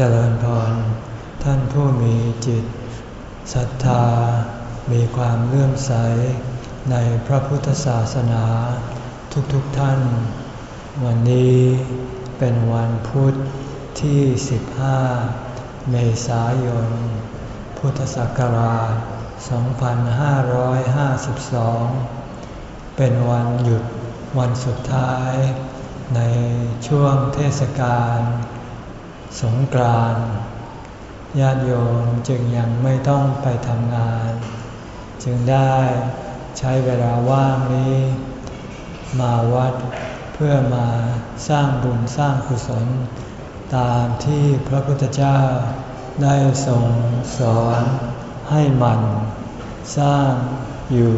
เจริญพร ท่านผู้มีจิตศรัทธา มีความเลื่อมใส ในพระพุทธศาสนาทุกๆทท่าน วันนี้เป็นวันพุทธที่ 15 เมษายน พุทธศักราช 2552 เป็นวันหยุดวันสุดท้ายในช่วงเทศกาล สงกรานญาติโยมจึงยังไม่ต้องไปทำงาน จึงได้ใช้เวลาว่างนี้ มาวัดเพื่อมาสร้างบุญสร้างกุศล ตามที่พระพุทธเจ้าได้ทรงสอนให้มันสร้างอยู่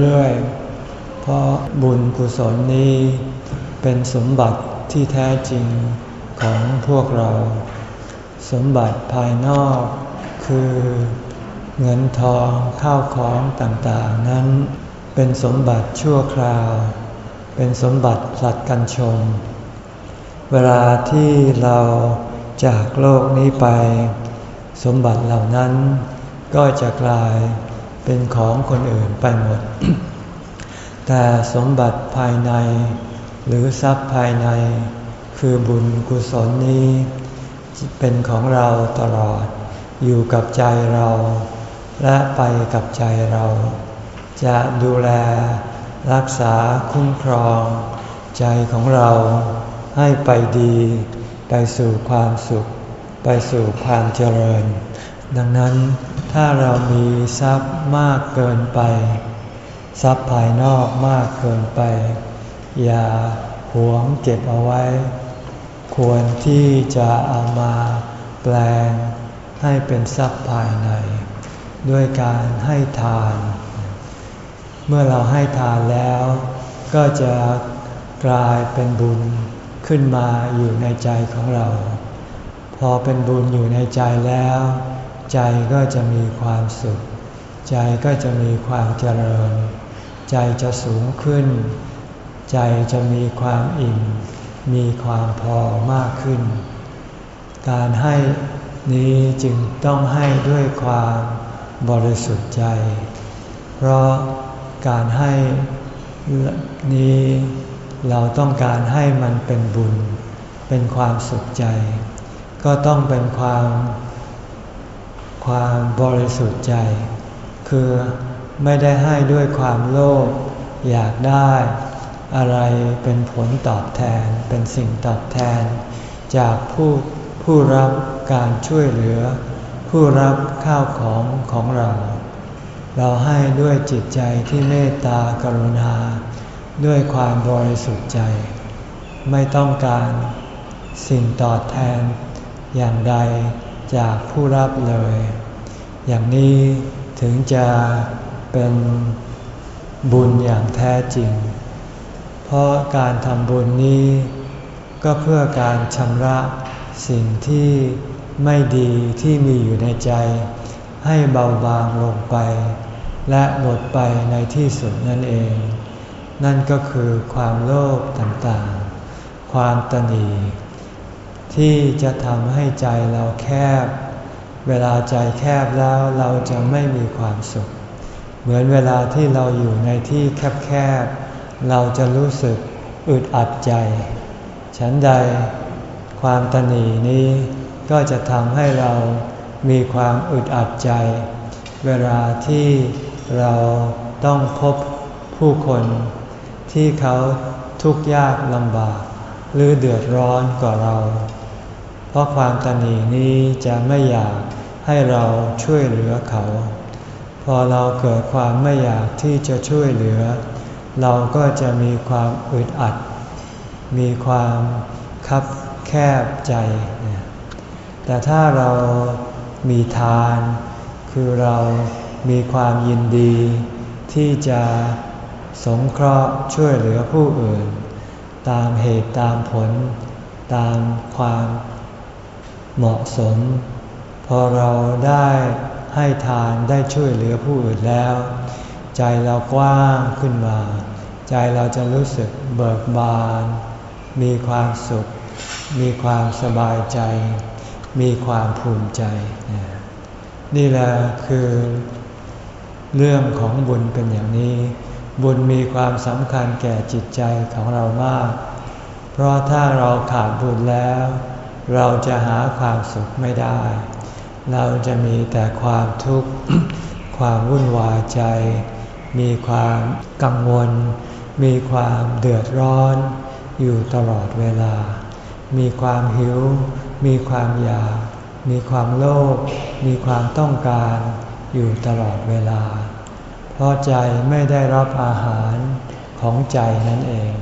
เรื่อยๆ เพราะบุญกุศลนี้เป็นสมบัติที่แท้จริง ของพวกเรา สมบัติภายนอกคือเงินทองข้าวของต่างๆ นั้นเป็นสมบัติชั่วคราว เป็นสมบัติสัตว์กันชม เวลาที่เราจากโลกนี้ไป สมบัติเหล่านั้นก็จะกลายเป็นของคนอื่นไปหมด แต่สมบัติภายใน หรือทรัพย์ภายใน คือบุญกุศลนี้เป็นของเราตลอด อยู่กับใจเรา และไปกับใจเรา จะดูแลรักษาคุ้มครอง ใจของเราให้ไปดี ไปสู่ความสุข ไปสู่ความเจริญ ดังนั้นถ้าเรามีทรัพย์มากเกินไป ทรัพย์ภายนอกมากเกินไป อย่าหวงเก็บเอาไว้ ควรที่จะเอามาแปลงให้เป็นทรัพย์ภายใน ด้วยการให้ทาน เมื่อเราให้ทานแล้ว ก็จะกลายเป็นบุญขึ้นมาอยู่ในใจของเรา พอเป็นบุญอยู่ในใจแล้ว ใจก็จะมีความสุข ใจก็จะมีความเจริญ ใจจะสูงขึ้น ใจจะมีความอิ่ม มีความพอมากขึ้น การให้นี้จึงต้องให้ด้วยความบริสุทธิ์ใจ เพราะการให้นี้เราต้องการให้มันเป็นบุญ เป็นความสุขใจ ก็ต้องเป็นความ ความบริสุทธิ์ใจ คือไม่ได้ให้ด้วยความโลภอยากได้ อะไรเป็นผลตอบแทนเป็นสิ่งตอบแทน จากผู้ผู้รับการช่วยเหลือ ผู้รับข้าวของของเรา เราให้ด้วยจิตใจที่เมตตากรุณา ด้วยความบริสุทธิ์ใจ ไม่ต้องการสิ่งตอบแทน อย่างใดจากผู้รับเลย อย่างนี้ถึงจะเป็นบุญอย่างแท้จริง เพราะการทำบุญนี้ ก็เพื่อการชำระสิ่งที่ไม่ดีที่มีอยู่ในใจ ให้เบาบางลงไป และหมดไปในที่สุดนั่นเอง นั่นก็คือความโลภต่างๆ ความตนีที่จะทำให้ใจเราแคบ เวลาใจแคบแล้วเราจะไม่มีความสุข เหมือนเวลาที่เราอยู่ในที่แคบๆ เราจะรู้สึกอึดอัดใจ ฉันใดความตนีนี้ก็จะทำให้เรามีความอึดอัดใจ เวลาที่เราต้องพบผู้คน ที่เขาทุกข์ยากลำบาก หรือเดือดร้อนกว่าเรา เพราะความตนีนี้จะไม่อยากให้เราช่วยเหลือเขา พอเราเกิดความไม่อยากที่จะช่วยเหลือเเราก็จะมีความอึดอัด มีความคับแคบใจ แต่ถ้าเรามีทาน คือเรามีความยินดี ที่จะสงเคราะห์ช่วยเหลือผู้อื่น ตามเหตุตามผล ตามความเหมาะสม พอเราได้ให้ทานได้ช่วยเหลือผู้อื่นแล้ว ใจเรากว้างขึ้นมา ใจเราจะรู้สึกเบิกบาน มีความสุข มีความสบายใจมมีความภูมิใจ นี่แหละคือเรื่องของบุญเป็นอย่างนี้ บุญมีความสำคัญแก่จิตใจของเรามาก เพราะถ้าเราขาดบุญแล้ว เราจะหาความสุขไม่ได้ เราจะมีแต่ความทุกข์ ความวุ่นวายใจ มีความกังวล มีความเดือดร้อน อยู่ตลอดเวลา มีความหิว มีความอยาก มีความโลภ มีความต้องการอยู่ตลอดเวลา เพราะใจไม่ได้รับอาหารของใจนั่นเอง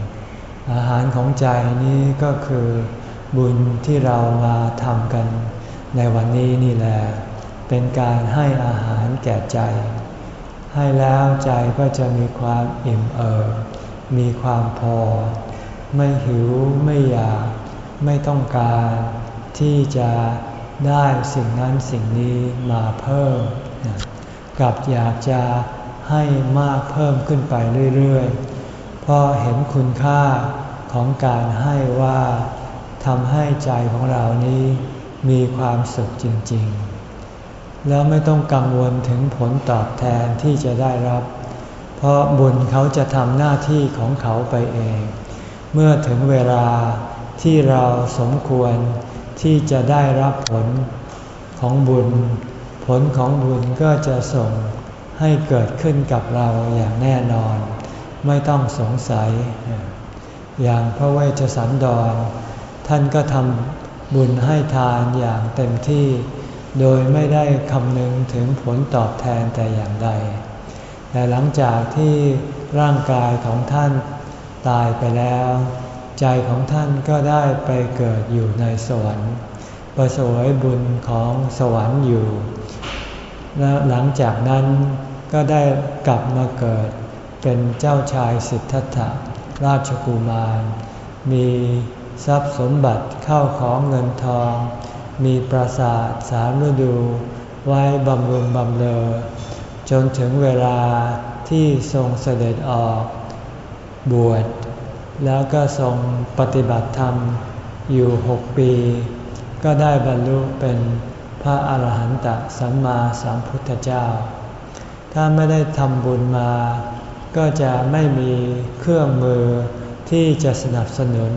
อาหารของใจนี้ก็คือบุญที่เรามาทำกัน ในวันนี้นี่แหละ เป็นการให้อาหารแก่ใจ ให้แล้วใจก็จะมีความอิ่มเอิบมีความพอ ไม่หิวไม่อยาก ไม่ต้องการ ที่จะได้สิ่งนั้นสิ่งนี้มาเพิ่ม กับอยากจะให้มากเพิ่มขึ้นไปเรื่อยๆ เพราะเห็นคุณค่าของการให้ว่าทำให้ใจของเรานี้มีความสุขจริง ๆ แล้วไม่ต้องกังวลถึงผลตอบแทนที่จะได้รับ เพราะบุญเขาจะทำหน้าที่ของเขาไปเอง เมื่อถึงเวลาที่เราสมควรที่จะได้รับผลของบุญ ผลของบุญก็จะส่งให้เกิดขึ้นกับเราอย่างแน่นอน ไม่ต้องสงสัย อย่างพระเวชสันดร ท่านก็ทำบุญให้ทานอย่างเต็มที่ โดยไม่ได้คำนึงถึงผลตอบแทนแต่อย่างใด แต่หลังจากที่ร่างกายของท่านตายไปแล้ว ใจของท่านก็ได้ไปเกิดอยู่ในสวรรค์ประสวยบุญของสวรรค์อยู่ และหลังจากนั้นก็ได้กลับมาเกิดเป็นเจ้าชายสิทธัตถะราชกุมาร มีทรัพย์สมบัติเข้าของเงินทอง มีปราสาทสามฤดู ไว้บำรุงบำเลอจนถึงเวลาที่ทรงเสด็จออก บวช แล้วก็ทรงปฏิบัติธรรมอยู่หกปี ก็ได้บรรลุเป็นพระอาหารหันตสัมมาสัมพุทธเจ้า ถ้าไม่ได้ทำบุญมา ก็จะไม่มีเครื่องมือที่จะสนับสนุน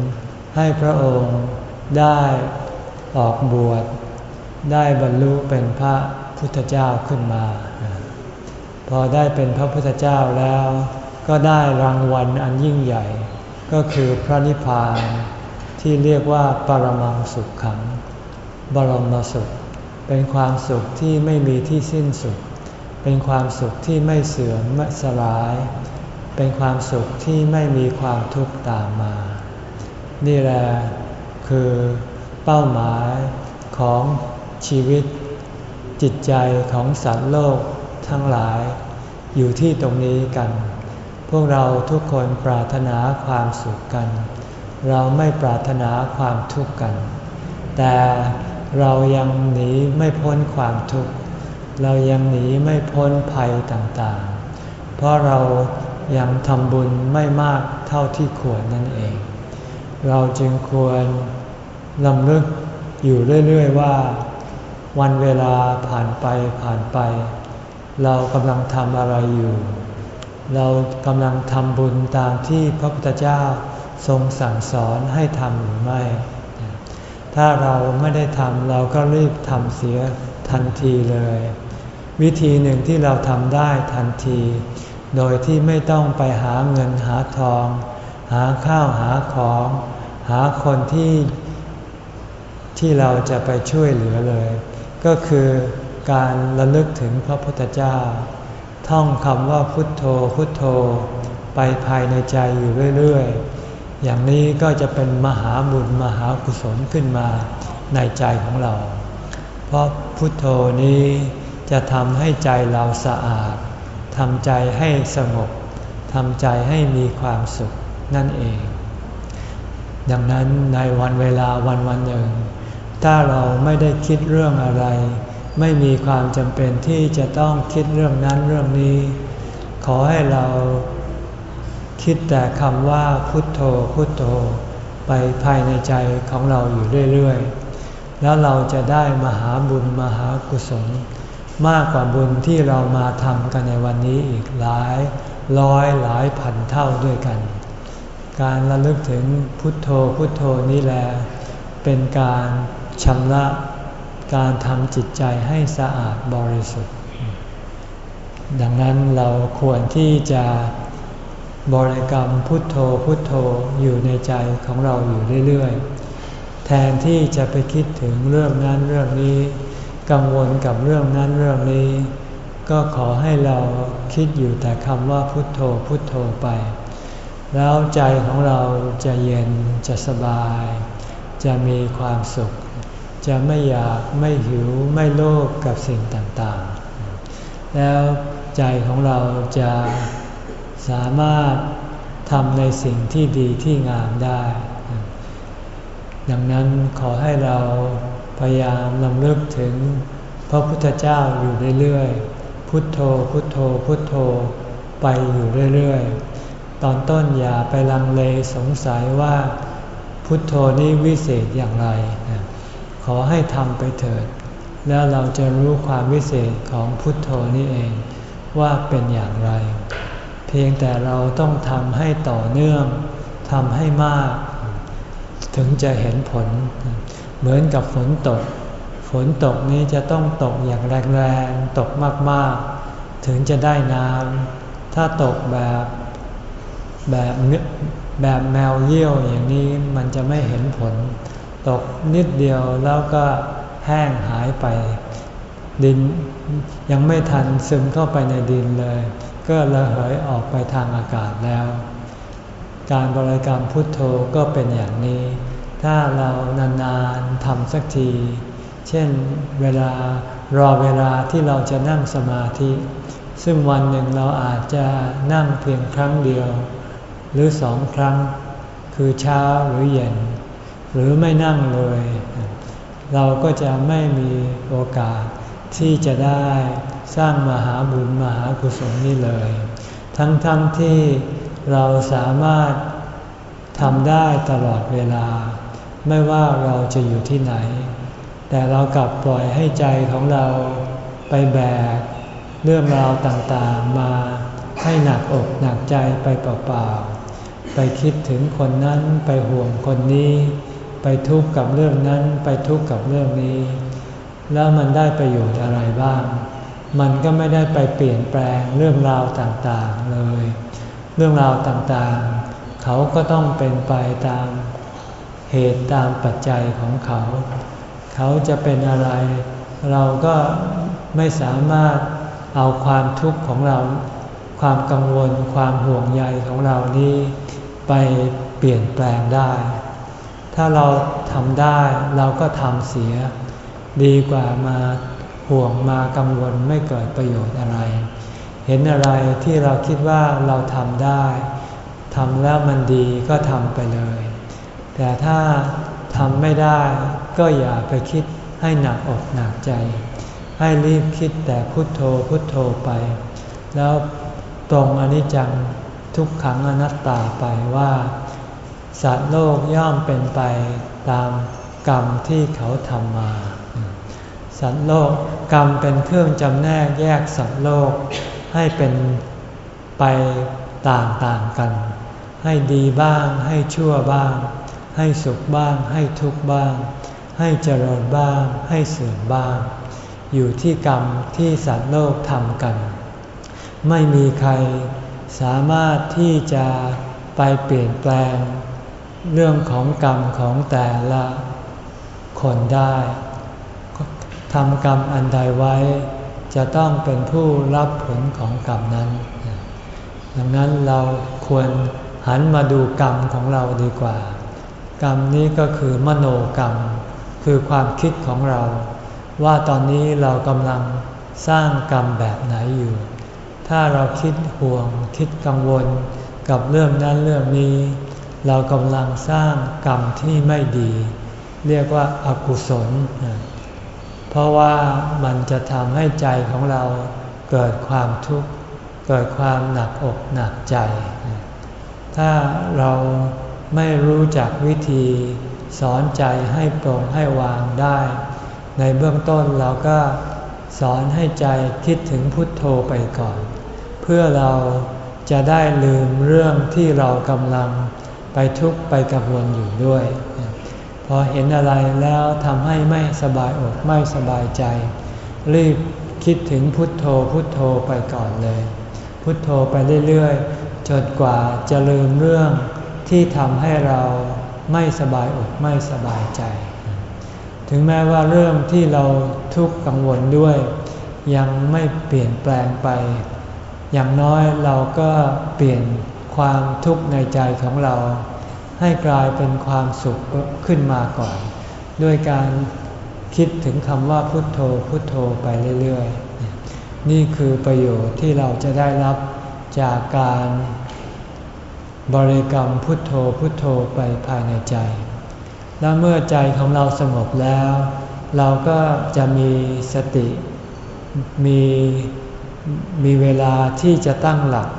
ให้พระองค์ได้ ออกบวชได้บรรลุเป็นพระพุทธเจ้าขึ้นมา พอได้เป็นพระพุทธเจ้าแล้ว ก็ได้รางวัลอันยิ่งใหญ่ ก็คือพระนิพพานที่เรียกว่าปรมังสุขขัง บรมสุข เป็นความสุขที่ไม่มีที่สิ้นสุด เป็นความสุขที่ไม่เสื่อมไม่สลาย เป็นความสุขที่ไม่มีความทุกข์ตามมา นี่แหละคือ เป้าหมายของชีวิต จิตใจของสัตว์โลกทั้งหลาย อยู่ที่ตรงนี้กัน พวกเราทุกคนปรารถนาความสุขกัน เราไม่ปรารถนาความทุกข์กัน แต่เรายังหนีไม่พ้นความทุกข์ เรายังหนีไม่พ้นภัยต่างๆ เพราะเรายังทำบุญไม่มากเท่าที่ควรนั่นเอง เราจึงควร ลำลึกอยู่เรื่อยๆว่า วันเวลาผ่านไปผ่านไป เรากำลังทำอะไรอยู่ เรากำลังทำบุญตามที่พระพุทธเจ้าทรงสั่งสอนให้ทำหรือไม่ ถ้าเราไม่ได้ทำเราก็รีบทำเสียทันทีเลย วิธีหนึ่งที่เราทำได้ทันที โดยที่ไม่ต้องไปหาเงินหาทอง หาข้าวหาของ หาคนที่ ที่เราจะไปช่วยเหลือเลย ก็คือการระลึกถึงพระพุทธเจ้า ท่องคำว่าพุทโธพุทโธ ไปภายในใจอยู่เรื่อยๆ อย่างนี้ก็จะเป็นมหาบุญมหากุศลขึ้นมาในใจของเรา เพราะพุทโธนี้จะทำให้ใจเราสะอาดทำใจให้สงบทำใจให้มีความสุขนั่นเอง ดังนั้นในวันเวลาวันวันหนึ่ง ถ้าเราไม่ได้คิดเรื่องอะไร ไม่มีความจำเป็นที่จะต้องคิดเรื่องนั้นเรื่องนี้ ขอให้เราคิดแต่คำว่าพุทโธพุทโธ ไปภายในใจของเราอยู่เรื่อยๆ แล้วเราจะได้มหาบุญมหากุศล มากกว่าบุญที่เรามาทำกันในวันนี้อีกหลายร้อยหลายพันเท่าด้วยกัน การระลึกถึงพุทโธพุทโธนี่แหละเป็นการ ชำระการทำจิตใจให้สะอาดบริสุทธิ์ ดังนั้นเราควรที่จะบริกรรมพุทโธพุทโธอยู่ในใจของเราอยู่เรื่อยๆ แทนที่จะไปคิดถึงเรื่องนั้นเรื่องนี้ กังวลกับเรื่องนั้นเรื่องนี้ ก็ขอให้เราคิดอยู่แต่คำว่าพุทโธพุทโธไป แล้วใจของเราจะเย็นจะสบาย จะมีความสุข จะไม่อยากไม่หิวไม่โลภกับสิ่งต่างๆ แล้วใจของเราจะสามารถทำในสิ่งที่ดีที่งามได้ ดังนั้นขอให้เราพยายามลำลึกถึงพระพุทธเจ้าอยู่เรื่อยๆ พุทโธ พุทโธ พุทโธ ไปอยู่เรื่อยๆ ตอนต้นอย่าไปลังเลสงสัยว่า พุทโธนี้วิเศษอย่างไร ขอให้ทำไปเถิด แล้วเราจะรู้ความวิเศษของพุทโธนี้เองว่าเป็นอย่างไร เพียงแต่เราต้องทำให้ต่อเนื่องทำให้มาก ถึงจะเห็นผล เหมือนกับฝนตก ฝนตกนี้จะต้องตกอย่างแรงๆตกมากๆ ถึงจะได้น้ำถ้าตกแบบแบบแบบแมวเยี่ยวอย่างนี้มันจะไม่เห็นผล ตกนิดเดียวแล้วก็แห้งหายไป ดินยังไม่ทันซึมเข้าไปในดินเลย ก็ระเหยออกไปทางอากาศแล้ว การบริกรรมพุทโธก็เป็นอย่างนี้ ถ้าเรานานๆทำสักที เช่นเวลารอเวลาที่เราจะนั่งสมาธิ ซึ่งวันหนึ่งเราอาจจะนั่งเพียงครั้งเดียว หรือสองครั้ง คือเช้าหรือเย็น หรือไม่นั่งเลย เราก็จะไม่มีโอกาสที่จะได้สร้างมหาบุญมหากุศลนี้เลย ทั้งๆทที่เราสามารถทำได้ตลอดเวลา ไม่ว่าเราจะอยู่ที่ไหน แต่เรากลับปล่อยให้ใจของเราไปแบกเรื่องราวต่างๆมาให้หนักอกหนักใจไปเปล่าๆไปคิดถึงคนนั้นไปห่วงคนนี้ ไปทุกข์กับเรื่องนั้นไปทุกข์กับเรื่องนี้ แล้วมันได้ประโยชน์อะไรบ้าง มันก็ไม่ได้ไปเปลี่ยนแปลงเรื่องราวต่างๆเลย เรื่องราวต่างๆ เขาก็ต้องเป็นไปตามเหตุตามปัจจัยของเขา เขาจะเป็นอะไร เราก็ไม่สามารถเอาความทุกข์ของเรา ความกังวล ความห่วงใยของเรานี้ ไปเปลี่ยนแปลงได้ ถ้าเราทำได้เราก็ทำเสีย ดีกว่ามาห่วงมากังวลไม่เกิดประโยชน์อะไร เห็นอะไรที่เราคิดว่าเราทำได้ทำแล้วมันดีก็ทำไปเลย แต่ถ้าทำไม่ได้ก็อย่าไปคิดให้หนักอกหนักใจ ให้รีบคิดแต่พุทโธพุทโธไป แล้วตรงอนิจจังทุกขังอนัตตาไปว่า สัตว์โลกย่อมเป็นไปตามกรรมที่เขาทำมา สัตว์โลกกรรมเป็นเครื่องจำแนกแยกสัตว์โลกให้เป็นไปต่างๆกัน ให้ดีบ้าง ให้ชั่วบ้าง ให้สุขบ้าง ให้ทุกข์บ้าง ให้เจริญบ้าง ให้เสื่อมบ้าง อยู่ที่กรรมที่สัตว์โลกทำกัน ไม่มีใครสามารถที่จะไปเปลี่ยนแปลง เรื่องของกรรมของแต่ละคนได้ทำกรรมอันใดไว้จะต้องเป็นผู้รับผลของกรรมนั้น ดังนั้นเราควรหันมาดูกรรมของเราดีกว่า กรรมนี้ก็คือมโนกรรม คือความคิดของเรา ว่าตอนนี้เรากำลังสร้างกรรมแบบไหนอยู่ ถ้าเราคิดห่วงคิดกังวลกับเรื่องนั้นเรื่องนี้ เรากำลังสร้างกรรมที่ไม่ดี เรียกว่าอากุศล เพราะว่ามันจะทำให้ใจของเราเกิดความทุกข์ เกิดความหนักอกหนักใจ ถ้าเราไม่รู้จักวิธีสอนใจให้ปรงให้วางได้ ในเบื้องต้นเราก็สอนให้ใจคิดถึงพุทโธไปก่อน เพื่อเราจะได้ลืมเรื่องที่เรากำลัง ไปทุกข์ไปกังวลอยู่ด้วย พอเห็นอะไรแล้วทำให้ไม่สบายอกไม่สบายใจ รีบคิดถึงพุทโธพุทโธไปก่อนเลย พุทโธไปเรื่อยๆจนกว่าจะลืมเรื่องที่ทำให้เราไม่สบายอกไม่สบายใจ ถึงแม้ว่าเรื่องที่เราทุกข์กังวลด้วย ยังไม่เปลี่ยนแปลงไป อย่างน้อยเราก็เปลี่ยน ความทุกข์ในใจของเรา ให้กลายเป็นความสุขขึ้นมาก่อน ด้วยการคิดถึงคำว่าพุทโธพุทโธไปเรื่อยๆ นี่คือประโยชน์ที่เราจะได้รับจากการบริกรรมพุทโธพุทโธไปภายในใจ และเมื่อใจของเราสงบแล้ว เราก็จะมีสติ มีมีเวลาที่จะตั้งหลัก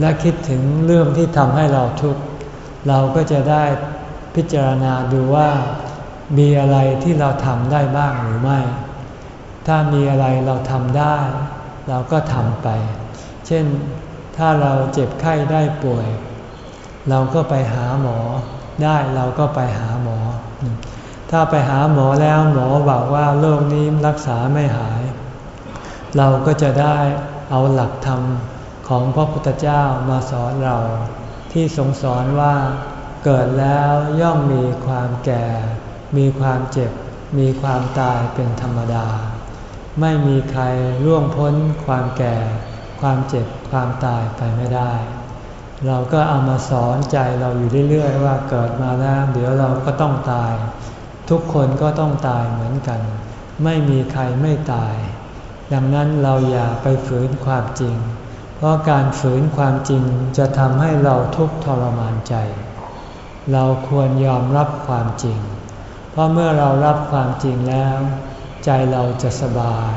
และคิดถึงเรื่องที่ทำให้เราทุกข์เราก็จะได้พิจารณาดูว่ามีอะไรที่เราทำได้บ้างหรือไม่ ถ้ามีอะไรเราทำได้ เราก็ทำไป เช่นถ้าเราเจ็บไข้ได้ป่วย เราก็ไปหาหมอได้เราก็ไปหาหมอ ถ้าไปหาหมอแล้วหมอบอกว่าโรคนี้รักษาไม่หาย เราก็จะได้เอาหลักธรรม ของพระพุทธเจ้ามาสอนเรา ที่ทรงสอนว่าเกิดแล้วย่อมมีความแก่ มีความเจ็บ มีความตายเป็นธรรมดา ไม่มีใครร่วงพ้นความแก่ ความเจ็บความตายไปไม่ได้ เราก็เอามาสอนใจเราอยู่เรื่อยๆว่าเกิดมาแล้วเดี๋ยวเราก็ต้องตาย ทุกคนก็ต้องตายเหมือนกัน ไม่มีใครไม่ตาย ดังนั้นเราอย่าไปฝืนความจริง เพราะการฝืนความจริงจะทำให้เราทุกข์ทรมานใจ เราควรยอมรับความจริง เพราะเมื่อเรารับความจริงแล้ว ใจเราจะสบาย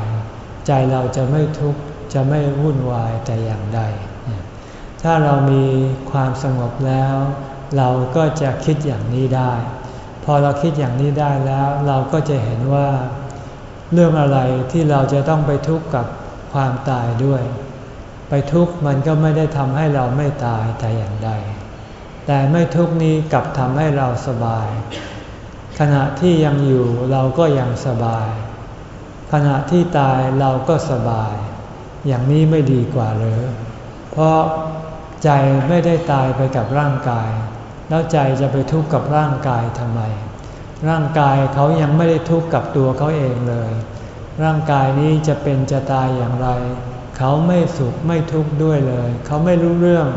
ใจเราจะไม่ทุกข์จะไม่วุ่นวายแต่อย่างใด ถ้าเรามีความสงบแล้ว เราก็จะคิดอย่างนี้ได้ พอเราคิดอย่างนี้ได้แล้ว เราก็จะเห็นว่า เรื่องอะไรที่เราจะต้องไปทุกข์กับความตายด้วย ไปทุกข์มันก็ไม่ได้ทำให้เราไม่ตายแต่อย่างใด แต่ไม่ทุกข์นี้กลับทำให้เราสบาย ขณะที่ยังอยู่เราก็ยังสบาย ขณะที่ตายเราก็สบาย อย่างนี้ไม่ดีกว่าหรือ เพราะใจไม่ได้ตายไปกับร่างกาย แล้วใจจะไปทุกข์กับร่างกายทำไม ร่างกายเขายังไม่ได้ทุกข์กับตัวเขาเองเลย ร่างกายนี้จะเป็นจะตายอย่างไร เขาไม่สุขไม่ทุกข์ด้วยเลย เขาไม่รู้เรื่อง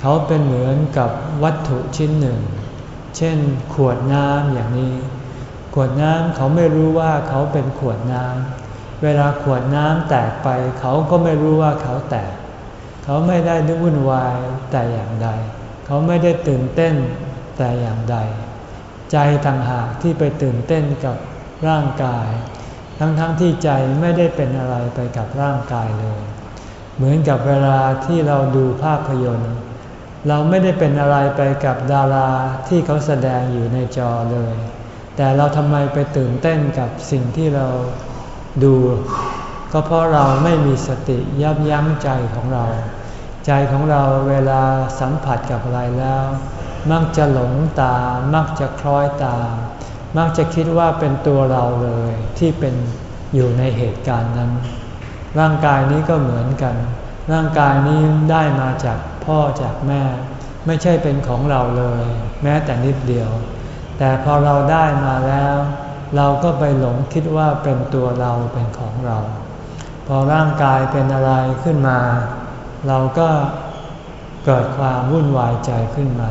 เขาเป็นเหมือนกับวัตถุชิ้นหนึ่ง เช่น ขวดน้ำอย่างนี้ ขวดน้ำเขาไม่รู้ว่าเขาเป็นขวดน้ำเวลาขวดน้ำแตกไป เขาก็ไม่รู้ว่าเขาแตก เขาไม่ได้นึกวุ่นวายแต่อย่างใด เขาไม่ได้ตื่นเต้นแต่อย่างใด ใจต่างหากที่ไปตื่นเต้นกับร่างกาย ทั้งๆทที่ใจไม่ได้เป็นอะไรไปกับร่างกายเลย เหมือนกับเวลาที่เราดูภาพยนตร์ เราไม่ได้เป็นอะไรไปกับดาราที่เขาแสดงอยู่ในจอเลย แต่เราทำไมไปตื่นเต้นกับสิ่งที่เราดู ก็เพราะเราไม่มีสติยับยั้งใจของเรา ใจของเราเวลาสัมผัสกับอะไรแล้ว มักจะหลงตา มักจะคล้อยตาม มักจะคิดว่าเป็นตัวเราเลยที่เป็นอยู่ในเหตุการณ์นั้น ร่างกายนี้ก็เหมือนกัน ร่างกายนี้ได้มาจากพ่อจากแม่ ไม่ใช่เป็นของเราเลย แม้แต่นิดเดียว แต่พอเราได้มาแล้ว เราก็ไปหลงคิดว่าเป็นตัวเราเป็นของเรา พอร่างกายเป็นอะไรขึ้นมา เราก็เกิดความวุ่นวายใจขึ้นมา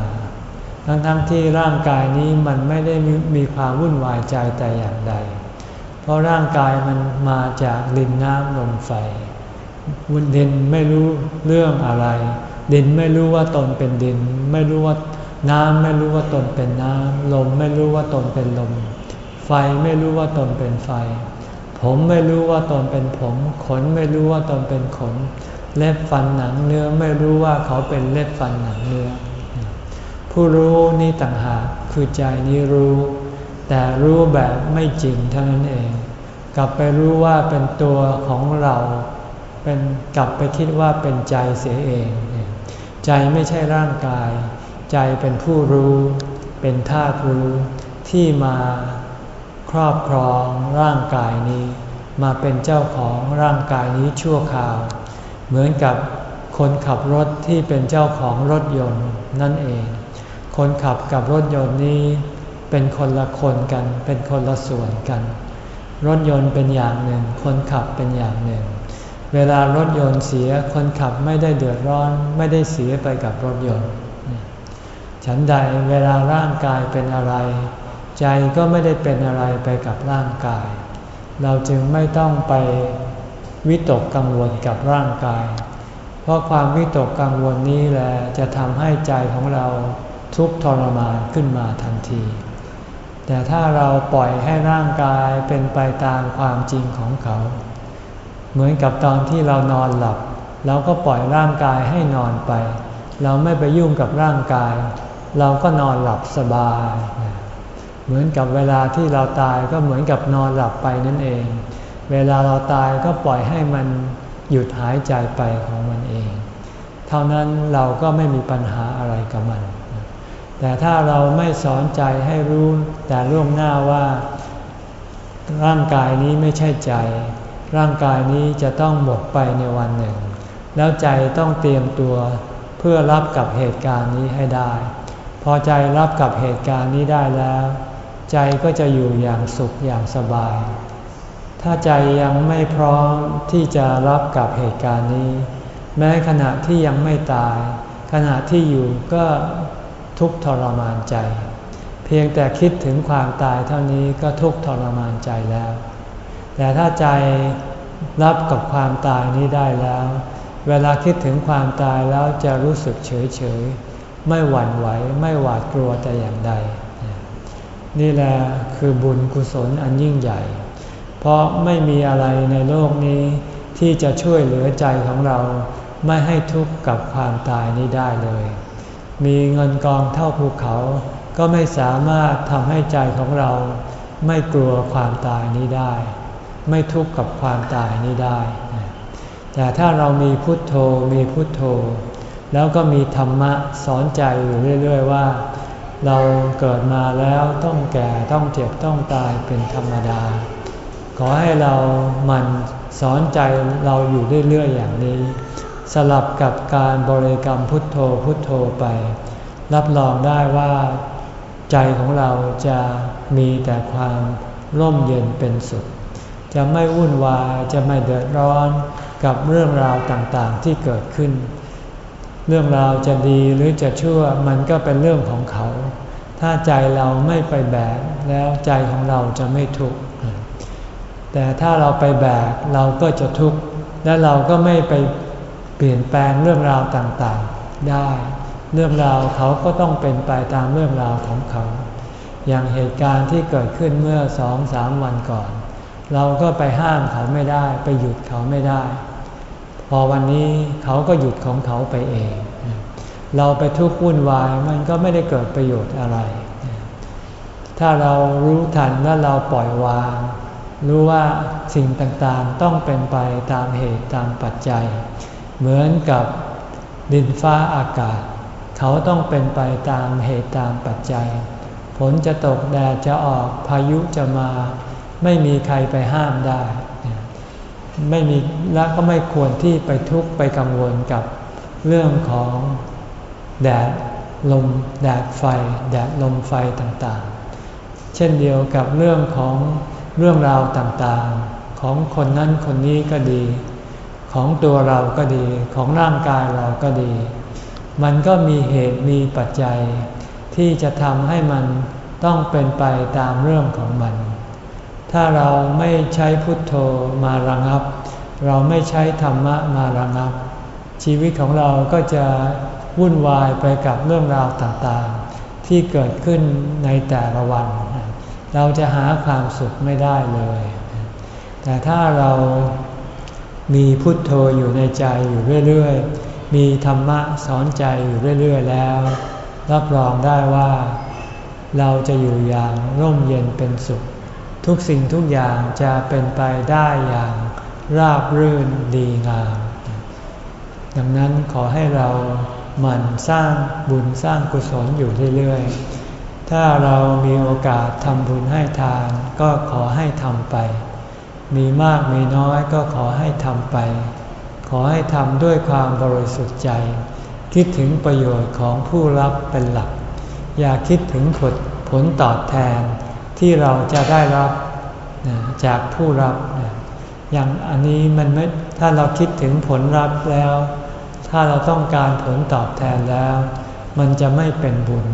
ทั้งๆทที่ร่างกายนี้มันไม่ได้มีความวุ่นวายใจแต่อย่างใด เพราะร่างกายมันมาจากดินน้ำลมไฟวุนดินไม่รู้เรื่องอะไร ดินไม่รู้ว่าตนเป็นดิน ไม่รู้ว่าน้ำไม่รู้ว่าตนเป็นน้ำลมไม่รู้ว่าตนเป็นลม ไฟไม่รู้ว่าตนเป็นไฟ ผมไม่รู้ว่าตนเป็นผม ขนไม่รู้ว่าตนเป็นขน เล็บฟันหนังเนื้อไม่รู้ว่าเขาเป็นเล็บฟันหนังเนื้อ ผู้รู้นี่ต่างหากคือใจนี้รู้ แต่รู้แบบไม่จริงเท่านั้นเอง กลับไปรู้ว่าเป็นตัวของเรา เป็นกลับไปคิดว่าเป็นใจเสียเอง ใจไม่ใช่ร่างกาย ใจเป็นผู้รู้ เป็นธาตุรู้ที่มาครอบครองร่างกายนี้ มาเป็นเจ้าของร่างกายนี้ชั่วคราว เหมือนกับคนขับรถที่เป็นเจ้าของรถยนต์นั่นเอง คนขับกับรถยนต์นี้เป็นคนละคนกัน เป็นคนละส่วนกัน รถยนต์เป็นอย่างหนึ่ง คนขับเป็นอย่างหนึ่ง เวลารถยนต์เสียคนขับไม่ได้เดือดร้อนไม่ได้เสียไปกับรถยนต์ ฉันใดเวลาร่างกายเป็นอะไร ใจก็ไม่ได้เป็นอะไรไปกับร่างกาย เราจึงไม่ต้องไปวิตกกังวลกับร่างกาย เพราะความวิตกกังวลนี้แหละจะทำให้ใจของเรา ทุกข์ทรมานขึ้นมาทันที แต่ถ้าเราปล่อยให้ร่างกายเป็นไปตามความจริงของเขา เหมือนกับตอนที่เรานอนหลับ เราก็ปล่อยร่างกายให้นอนไป เราไม่ไปยุ่งกับร่างกาย เราก็นอนหลับสบาย เหมือนกับเวลาที่เราตายก็เหมือนกับนอนหลับไปนั่นเอง เวลาเราตายก็ปล่อยให้มันหยุดหายใจไปของมันเอง เท่านั้นเราก็ไม่มีปัญหาอะไรกับมัน แต่ถ้าเราไม่สอนใจให้รู้แต่ล่วงหน้าว่า ร่างกายนี้ไม่ใช่ใจ ร่างกายนี้จะต้องหมดไปในวันหนึ่ง แล้วใจต้องเตรียมตัวเพื่อรับกับเหตุการณ์นี้ให้ได้ พอใจรับกับเหตุการณ์นี้ได้แล้ว ใจก็จะอยู่อย่างสุขอย่างสบาย ถ้าใจยังไม่พร้อมที่จะรับกับเหตุการณ์นี้ แม้ขณะที่ยังไม่ตาย ขณะที่อยู่ก็ ทุกทรมานใจ เพียงแต่คิดถึงความตายเท่านี้ก็ทุกทรมานใจแล้ว แต่ถ้าใจรับกับความตายนี้ได้แล้ว เวลาคิดถึงความตายแล้วจะรู้สึกเฉยเฉยไม่หวั่นไหวไม่หวาดกลัวแต่อย่างใด นี่แหละคือบุญกุศลอันยิ่งใหญ่ เพราะไม่มีอะไรในโลกนี้ที่จะช่วยเหลือใจของเราไม่ให้ทุกข์กับความตายนี้ได้เลย มีเงินกองเท่าภูเขา ก็ไม่สามารถทำให้ใจของเรา ไม่กลัวความตายนี้ได้ ไม่ทุกข์กับความตายนี้ได้ แต่ถ้าเรามีพุทโธมีพุทโธ แล้วก็มีธรรมะสอนใจอยู่เรื่อย ๆ ว่า เราเกิดมาแล้วต้องแก่ต้องเจ็บต้องตายเป็นธรรมดา ขอให้เรามันสอนใจเราอยู่เรื่อยๆอย่างนี้ สลับกับการบริกรรมพุทโธพุทโธไป รับรองได้ว่า ใจของเราจะมีแต่ความร่มเย็นเป็นสุข จะไม่วุ่นวายจะไม่เดือดร้อนกับเรื่องราวต่างๆที่เกิดขึ้น เรื่องราวจะดีหรือจะชั่วมันก็เป็นเรื่องของเขา ถ้าใจเราไม่ไปแบกแล้วใจของเราจะไม่ทุกข์แต่ถ้าเราไปแบกเราก็จะทุกข์และเราก็ไม่ไป เปลี่ยนแปลงเรื่องราวต่างๆ ได้ เรื่องราวเขาก็ต้องเป็นไปตามเรื่องราวของเขา อย่างเหตุการณ์ที่เกิดขึ้นเมื่อสองสามวันก่อน เราก็ไปห้ามเขาไม่ได้ไปหยุดเขาไม่ได้ พอวันนี้เขาก็หยุดของเขาไปเอง เราไปทุกข์วุ่นวายมันก็ไม่ได้เกิดประโยชน์อะไร ถ้าเรารู้ทันและเราปล่อยวางรู้ว่าสิ่งต่างๆต้องเป็นไปตามเหตุตามปัจจัย เหมือนกับดินฟ้าอากาศ เขาต้องเป็นไปตามเหตุตามปัจจัย ฝนจะตกแดดจะออกพายุจะมา ไม่มีใครไปห้ามได้ ไม่มีและก็ไม่ควรที่ไปทุกข์ไปกังวลกับเรื่องของแดดลมแดดไฟ แดดลมไฟต่างๆ เช่นเดียวกับเรื่องของเรื่องราวต่างๆ ของคนนั้นคนนี้ก็ดี ของตัวเราก็ดีของร่างกายเราก็ดี มันก็มีเหตุมีปัจจัย ที่จะทำให้มันต้องเป็นไปตามเรื่องของมัน ถ้าเราไม่ใช้พุทโธมาระงับ เราไม่ใช้ธรรมะมาระงับ ชีวิตของเราก็จะวุ่นวายไปกับเรื่องราวต่างๆ ที่เกิดขึ้นในแต่ละวัน เราจะหาความสุขไม่ได้เลย แต่ถ้าเรา มีพุทโธอยู่ในใจอยู่เรื่อยๆ มีธรรมะสอนใจอยู่เรื่อยๆ แล้ว รับรองได้ว่า เราจะอยู่อย่างร่มเย็นเป็นสุข ทุกสิ่งทุกอย่างจะเป็นไปได้อย่างราบรื่นดีงาม ดังนั้นขอให้เราหมั่นสร้างบุญสร้างกุศลอยู่เรื่อยๆ ถ้าเรามีโอกาสทำบุญให้ทานก็ขอให้ทำไป มีมากมีน้อยก็ขอให้ทำไป ขอให้ทำด้วยความบริสุทธิ์ใจ คิดถึงประโยชน์ของผู้รับเป็นหลัก อย่าคิดถึงผลผลตอบแทนที่เราจะได้รับจากผู้รับ อย่างอันนี้มันไม่ถ้าเราคิดถึงผลรับแล้ว ถ้าเราต้องการผลตอบแทนแล้ว มันจะไม่เป็นบุญ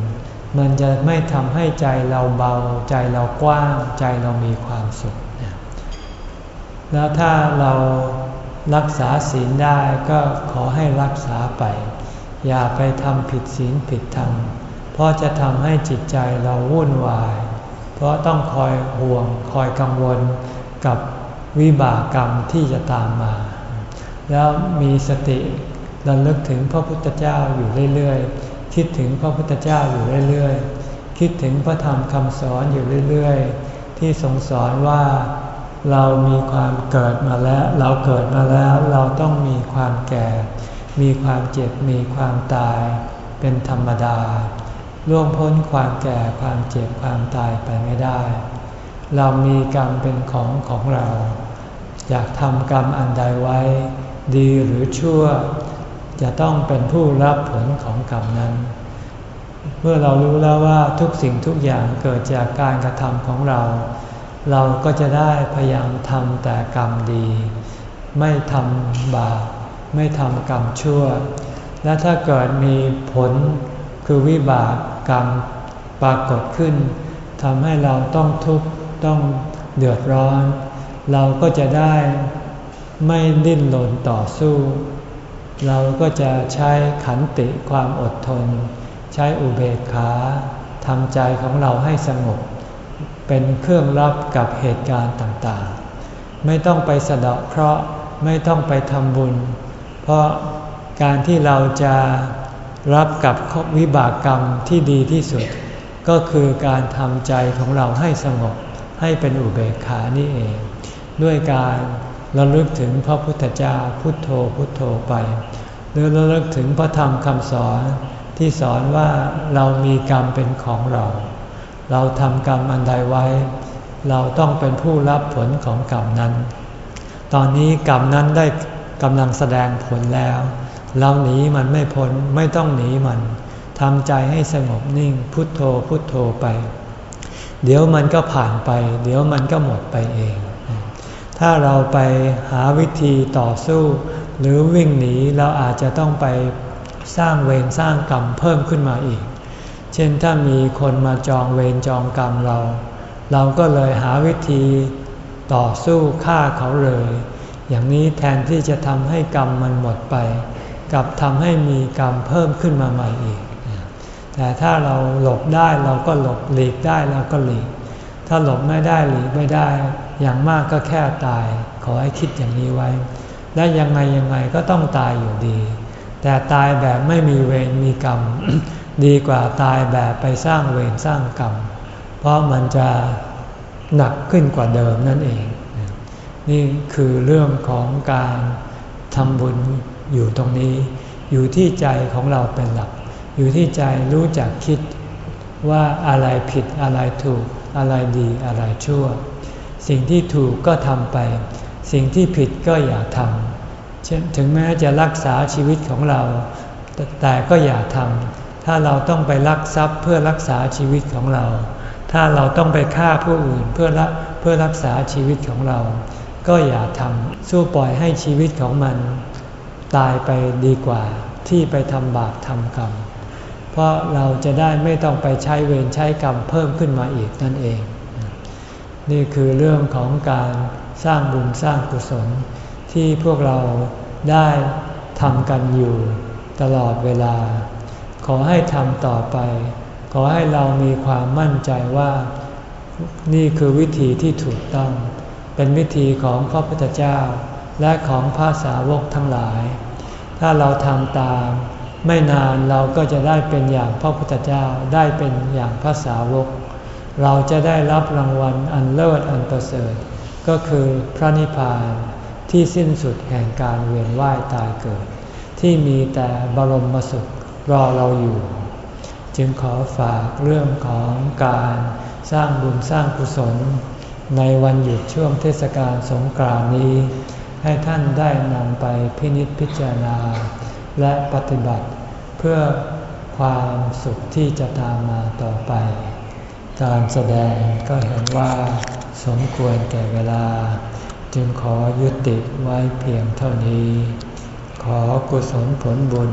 มันจะไม่ทำให้ใจเราเบา ใจเรากว้าง ใจเรามีความสุข แล้วถ้าเรารักษาศีลได้ก็ขอให้รักษาไป อย่าไปทำผิดศีลผิดธรรมเพราะจะทำให้จิตใจเราวุ่นวาย เพราะต้องคอยห่วงคอยกังวลกับวิบากกรรมที่จะตามมา แล้วมีสติระลึกถึงพระพุทธเจ้าอยู่เรื่อยๆ คิดถึงพระพุทธเจ้าอยู่เรื่อยๆ คิดถึงพระธรรมคำสอนอยู่เรื่อยๆ ที่ทรงสอนว่า เรามีความเกิดมาแล้ว เราเกิดมาแล้วเราต้องมีความแก่ มีความเจ็บมีความตาย เป็นธรรมดาล่วงพ้นความแก่ความเจ็บความตายไปไม่ได้ เรามีกรรมเป็นของของเรา อยากทำกรรมอันใดไว้ ดีหรือชั่ว จะต้องเป็นผู้รับผลของกรรมนั้น เมื่อเรารู้แล้วว่าทุกสิ่งทุกอย่างเกิดจากการกระทำของเรา เราก็จะได้พยายามทำแต่กรรมดี ไม่ทำบาปไม่ทำกรรมชั่ว และถ้าเกิดมีผลคือวิบากกรรมปรากฏขึ้นทำให้เราต้องทุกข์ต้องเดือดร้อน เราก็จะได้ไม่ดิ้นรนต่อสู้ เราก็จะใช้ขันติความอดทน ใช้อุเบกขาทำใจของเราให้สงบ เป็นเครื่องรับกับเหตุการณ์ต่างๆ ไม่ต้องไปสะเดาะเคราะห์ไม่ต้องไปทำบุญ เพราะการที่เราจะรับกับวิบากกรรมที่ดีที่สุด ก็คือการทำใจของเราให้สงบให้เป็นอุเบกขานี่เอง ด้วยการระลึกถึงพระพุทธเจ้าพุทโธพุทโธไป หรือระลึกถึงพระธรรมคำสอนที่สอนว่าเรามีกรรมเป็นของเรา เราทำกรรมอันใดไว้ เราต้องเป็นผู้รับผลของกรรมนั้น ตอนนี้กรรมนั้นได้กำลังแสดงผลแล้ว เราหนีมันไม่พ้นไม่ต้องหนีมันทำใจให้สงบนิ่งพุทโธพุทโธไป เดี๋ยวมันก็ผ่านไป เดี๋ยวมันก็หมดไปเอง ถ้าเราไปหาวิธีต่อสู้ หรือวิ่งหนีเราอาจจะต้องไปสร้างเวรสร้างกรรมเพิ่มขึ้นมาอีก เช่นถ้ามีคนมาจองเวรจองกรรมเรา เราก็เลยหาวิธีต่อสู้ฆ่าเขาเลย อย่างนี้แทนที่จะทำให้กรรมมันหมดไปกลับทำให้มีกรรมเพิ่มขึ้นมาใหม่อีก แต่ถ้าเราหลบได้เราก็หลบหลีกได้เราก็หลีก ถ้าหลบไม่ได้หลีกไม่ได้ อย่างมากก็แค่ตาย ขอให้คิดอย่างนี้ไว้ และยังไงยังไงก็ต้องตายอยู่ดี แต่ตายแบบไม่มีเวรมีกรรม ดีกว่าตายแบบไปสร้างเวรสร้างกรรม เพราะมันจะหนักขึ้นกว่าเดิมนั่นเอง นี่คือเรื่องของการทำบุญอยู่ตรงนี้ อยู่ที่ใจของเราเป็นหลัก อยู่ที่ใจรู้จักคิดว่าอะไรผิดอะไรถูกอะไรดีอะไรชั่ว สิ่งที่ถูกก็ทำไป สิ่งที่ผิดก็อย่าทำถึงแม้จะรักษาชีวิตของเรา แต่ก็อย่าทำ ถ้าเราต้องไปลักทรัพย์เพื่อรักษาชีวิตของเรา ถ้าเราต้องไปฆ่าผู้อื่นเพื่อละเพื่อรักษาชีวิตของเรา ก็อย่าทำสู้ปล่อยให้ชีวิตของมัน ตายไปดีกว่าที่ไปทำบาปทำกรรม เพราะเราจะได้ไม่ต้องไปใช้เวรใช้กรรมเพิ่มขึ้นมาอีกนั่นเอง นี่คือเรื่องของการสร้างบุญสร้างกุศล ที่พวกเราได้ทำกันอยู่ตลอดเวลา ขอให้ทำต่อไป ขอให้เรามีความมั่นใจว่า นี่คือวิธีที่ถูกต้อง เป็นวิธีของพระพุทธเจ้า และของพระสาวกทั้งหลาย ถ้าเราทำตาม ไม่นานเราก็จะได้เป็นอย่างพระพุทธเจ้าได้เป็นอย่างพระสาวก เราจะได้รับรางวัลอันเลิศอันประเสริฐ ก็คือพระนิพพานที่สิ้นสุดแห่งการเวียนว่ายตายเกิด ที่มีแต่บรมสุข รอเราอยู่ จึงขอฝากเรื่องของการสร้างบุญสร้างกุศล ในวันหยุดช่วงเทศกาลสงกรานต์นี้ ให้ท่านได้นำไปพินิจพิจารณา และปฏิบัติเพื่อความสุขที่จะตามมาต่อไป การแสดงก็เห็นว่าสมควรแก่เวลา จึงขอยุติไว้เพียงเท่านี้ ขอกุศลผลบุญ